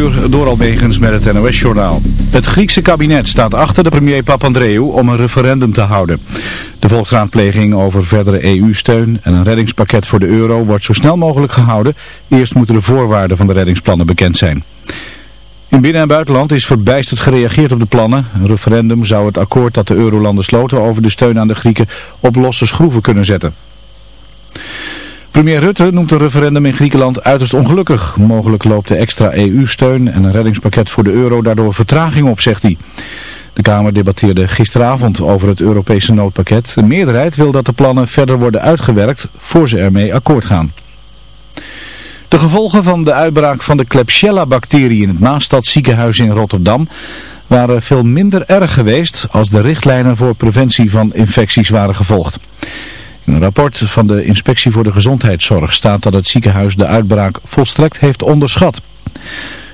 uur door Almegens met het NOS-journaal. Het Griekse kabinet staat achter de premier Papandreou om een referendum te houden. De volksraadpleging over verdere EU-steun en een reddingspakket voor de euro wordt zo snel mogelijk gehouden. Eerst moeten de voorwaarden van de reddingsplannen bekend zijn. In binnen- en buitenland is verbijsterd gereageerd op de plannen. Een referendum zou het akkoord dat de eurolanden sloten over de steun aan de Grieken op losse schroeven kunnen zetten. Premier Rutte noemt een referendum in Griekenland uiterst ongelukkig. Mogelijk loopt de extra EU-steun en een reddingspakket voor de euro daardoor vertraging op, zegt hij. De Kamer debatteerde gisteravond over het Europese noodpakket. Een meerderheid wil dat de plannen verder worden uitgewerkt voor ze ermee akkoord gaan. De gevolgen van de uitbraak van de Klebsiella-bacterie in het Maastadziekenhuis in Rotterdam waren veel minder erg geweest als de richtlijnen voor preventie van infecties waren gevolgd. In een rapport van de Inspectie voor de Gezondheidszorg staat dat het ziekenhuis de uitbraak volstrekt heeft onderschat.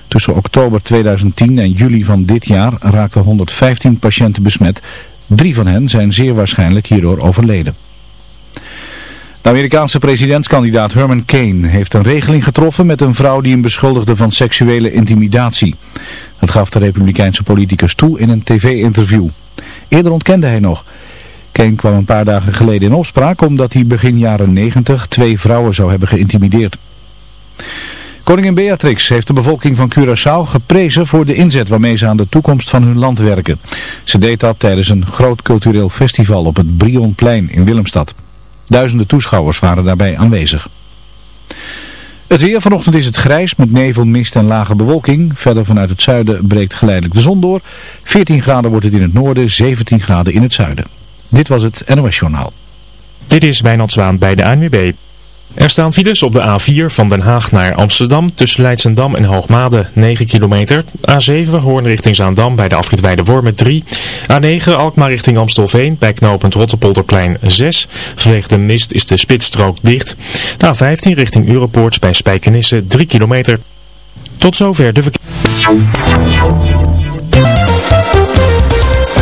Tussen oktober 2010 en juli van dit jaar raakten 115 patiënten besmet. Drie van hen zijn zeer waarschijnlijk hierdoor overleden. De Amerikaanse presidentskandidaat Herman Kane heeft een regeling getroffen met een vrouw die hem beschuldigde van seksuele intimidatie. Dat gaf de republikeinse politicus toe in een tv-interview. Eerder ontkende hij nog... Kane kwam een paar dagen geleden in opspraak omdat hij begin jaren 90 twee vrouwen zou hebben geïntimideerd. Koningin Beatrix heeft de bevolking van Curaçao geprezen voor de inzet waarmee ze aan de toekomst van hun land werken. Ze deed dat tijdens een groot cultureel festival op het Brionplein in Willemstad. Duizenden toeschouwers waren daarbij aanwezig. Het weer vanochtend is het grijs met nevel, mist en lage bewolking. Verder vanuit het zuiden breekt geleidelijk de zon door. 14 graden wordt het in het noorden, 17 graden in het zuiden. Dit was het NOS Journaal. Dit is Wijnald Zwaan bij de ANWB. Er staan files op de A4 van Den Haag naar Amsterdam tussen Leidsendam en Hoogmade 9 kilometer. A7 Hoorn richting Zaandam bij de afrit Wormen 3. A9 Alkmaar richting Amstelveen bij knooppunt Rotterpolderplein 6. Vanwege de mist is de spitsstrook dicht. De A15 richting Europoort bij Spijkenisse 3 kilometer. Tot zover de verkeer.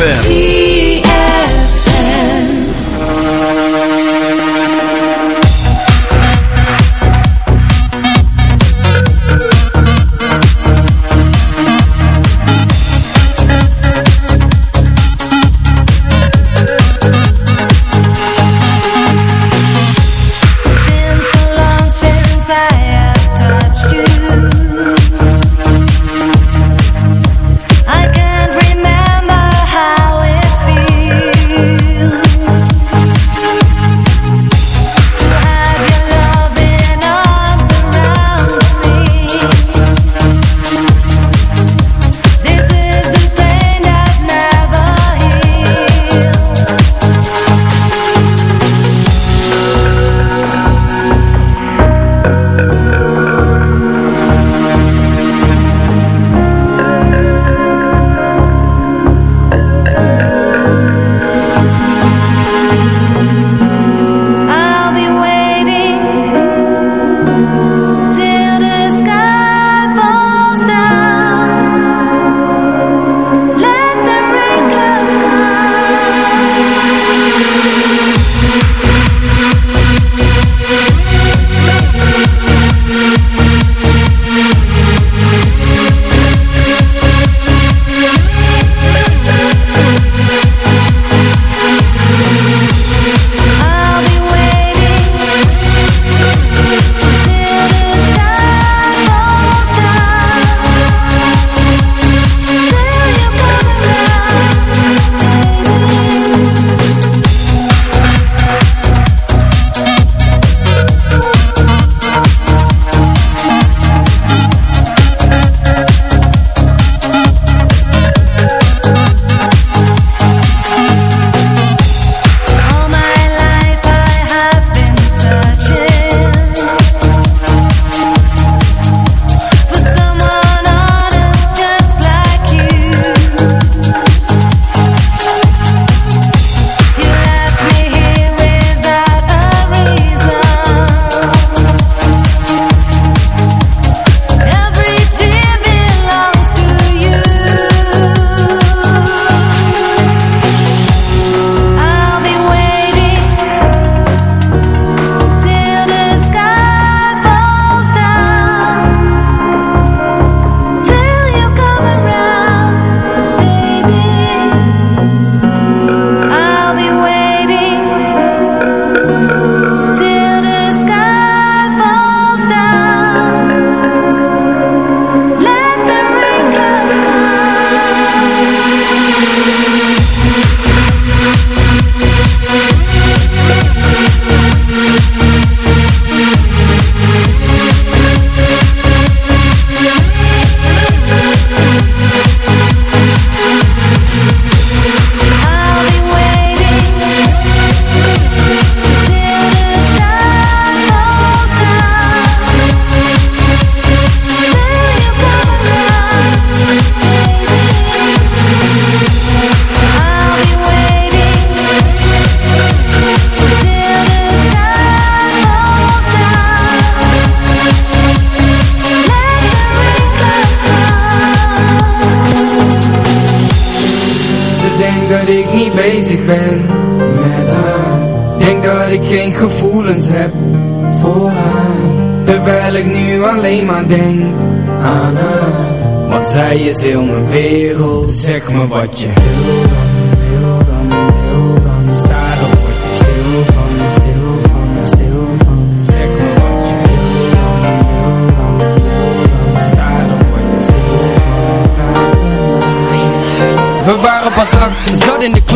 ZFM. Is heel mijn wereld Zeg me wat je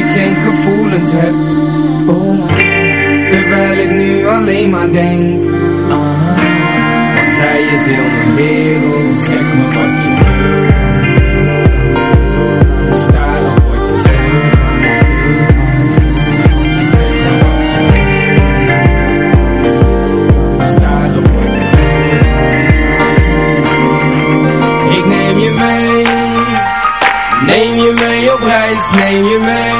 ik geen gevoelens heb voor haar. Terwijl ik nu alleen maar denk aan Want zij is heel mijn wereld Zeg me wat je wil. Staren word ik stil van, stil van, stil van Zeg me wat je wil. Staren word ik stil van Ik neem je mee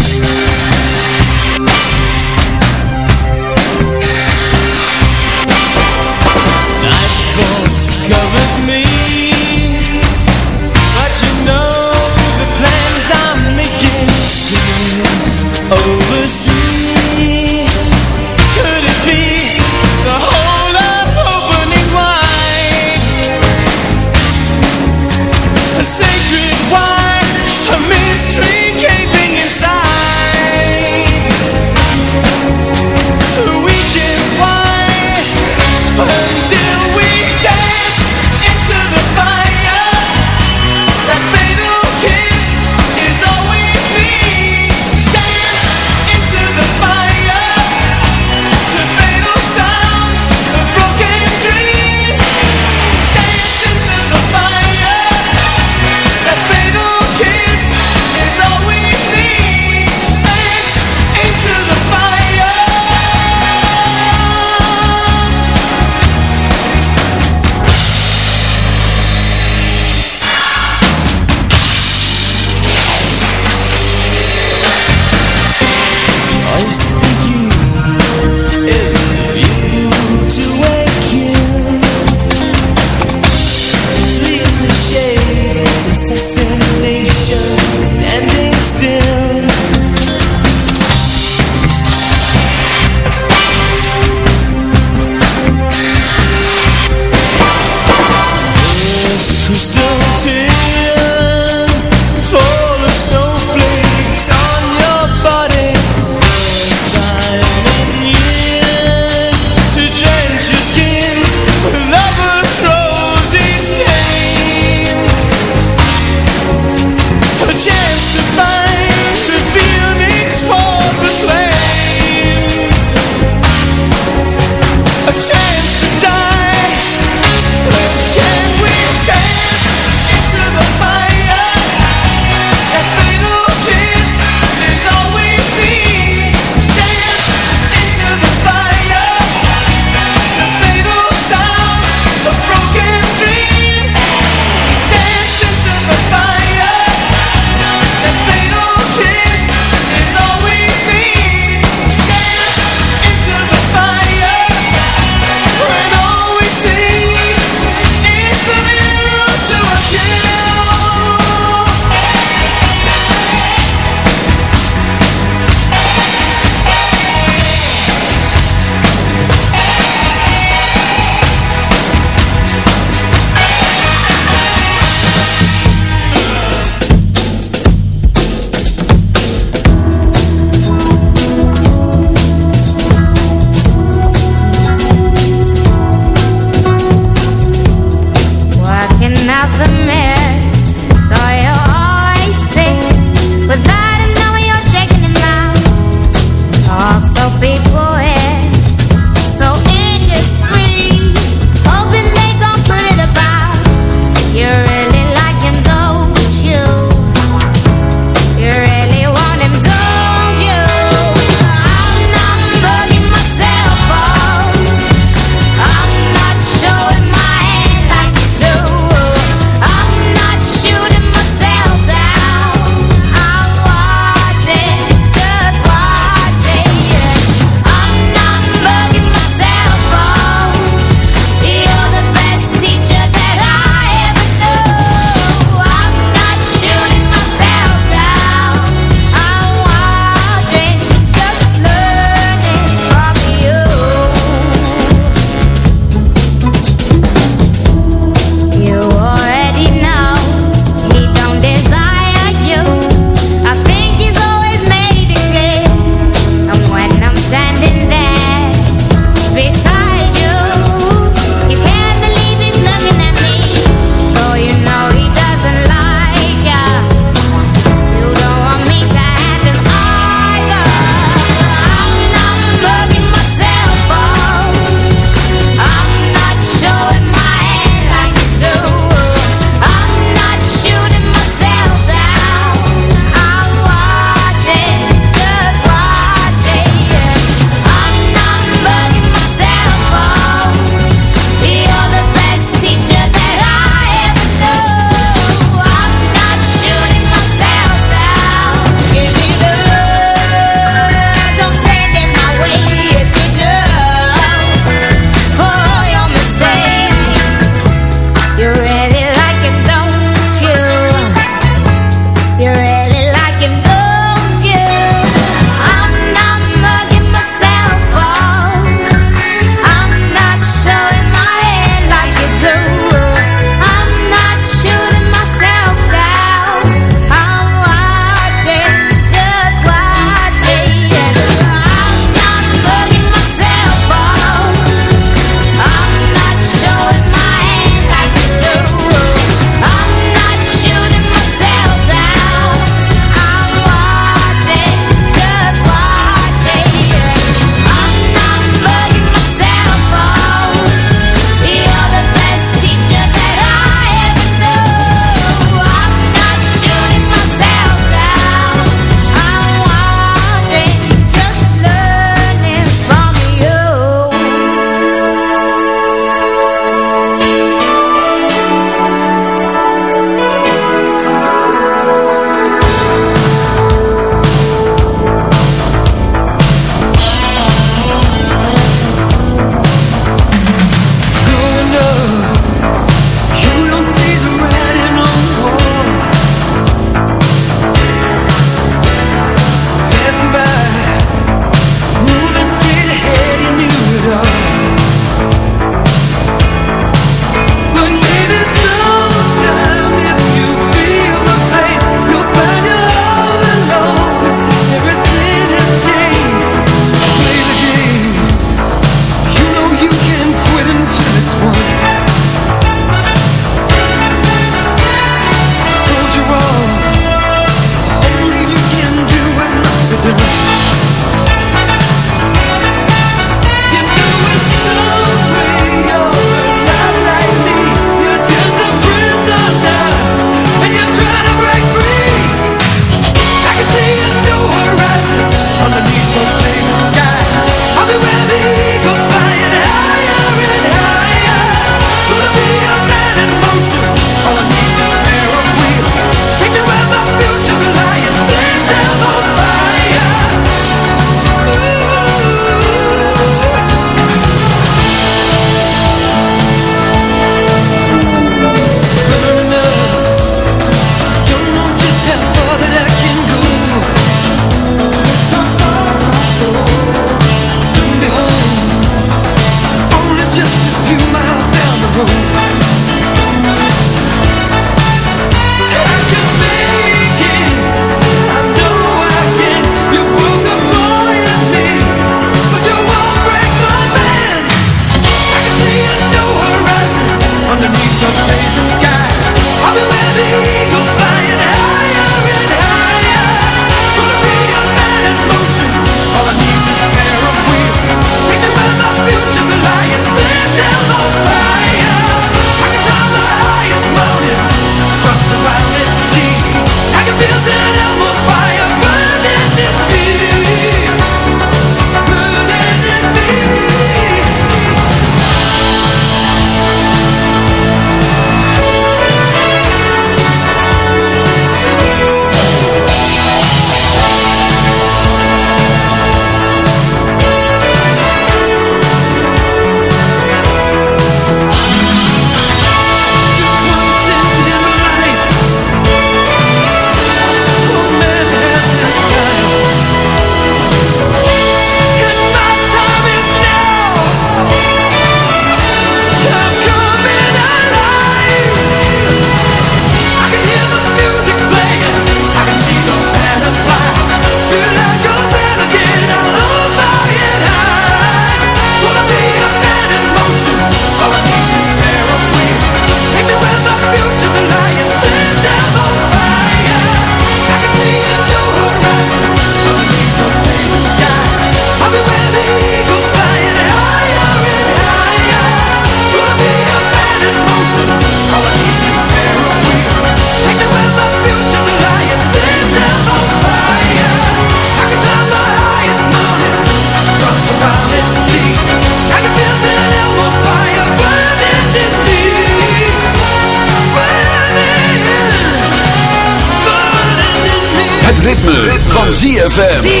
ZFM.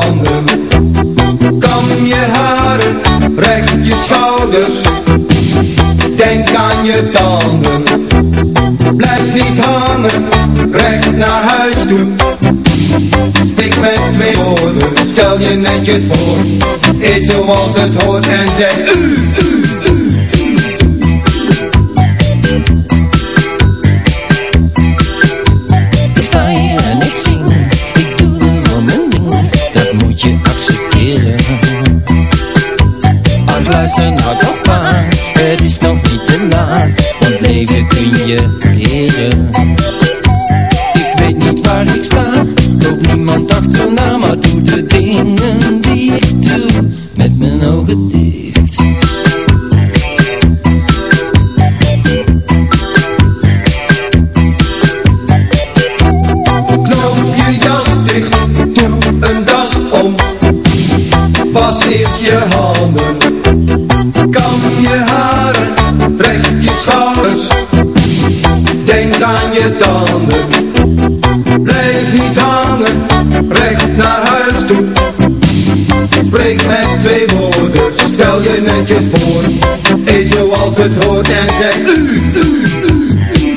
handen. Kam je haren, recht je schouders. Denk aan je tanden. Blijf niet hangen, recht naar huis toe. Spreek met twee woorden, stel je netjes voor. Eet zoals het hoort en zeg u, u. yeah. Zoals het hoort en zeg u, u, u.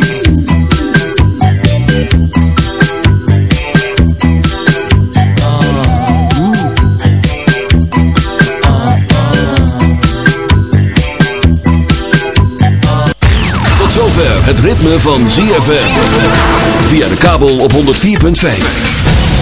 Tot zover het ritme van ZFM. Via de kabel op 104.5.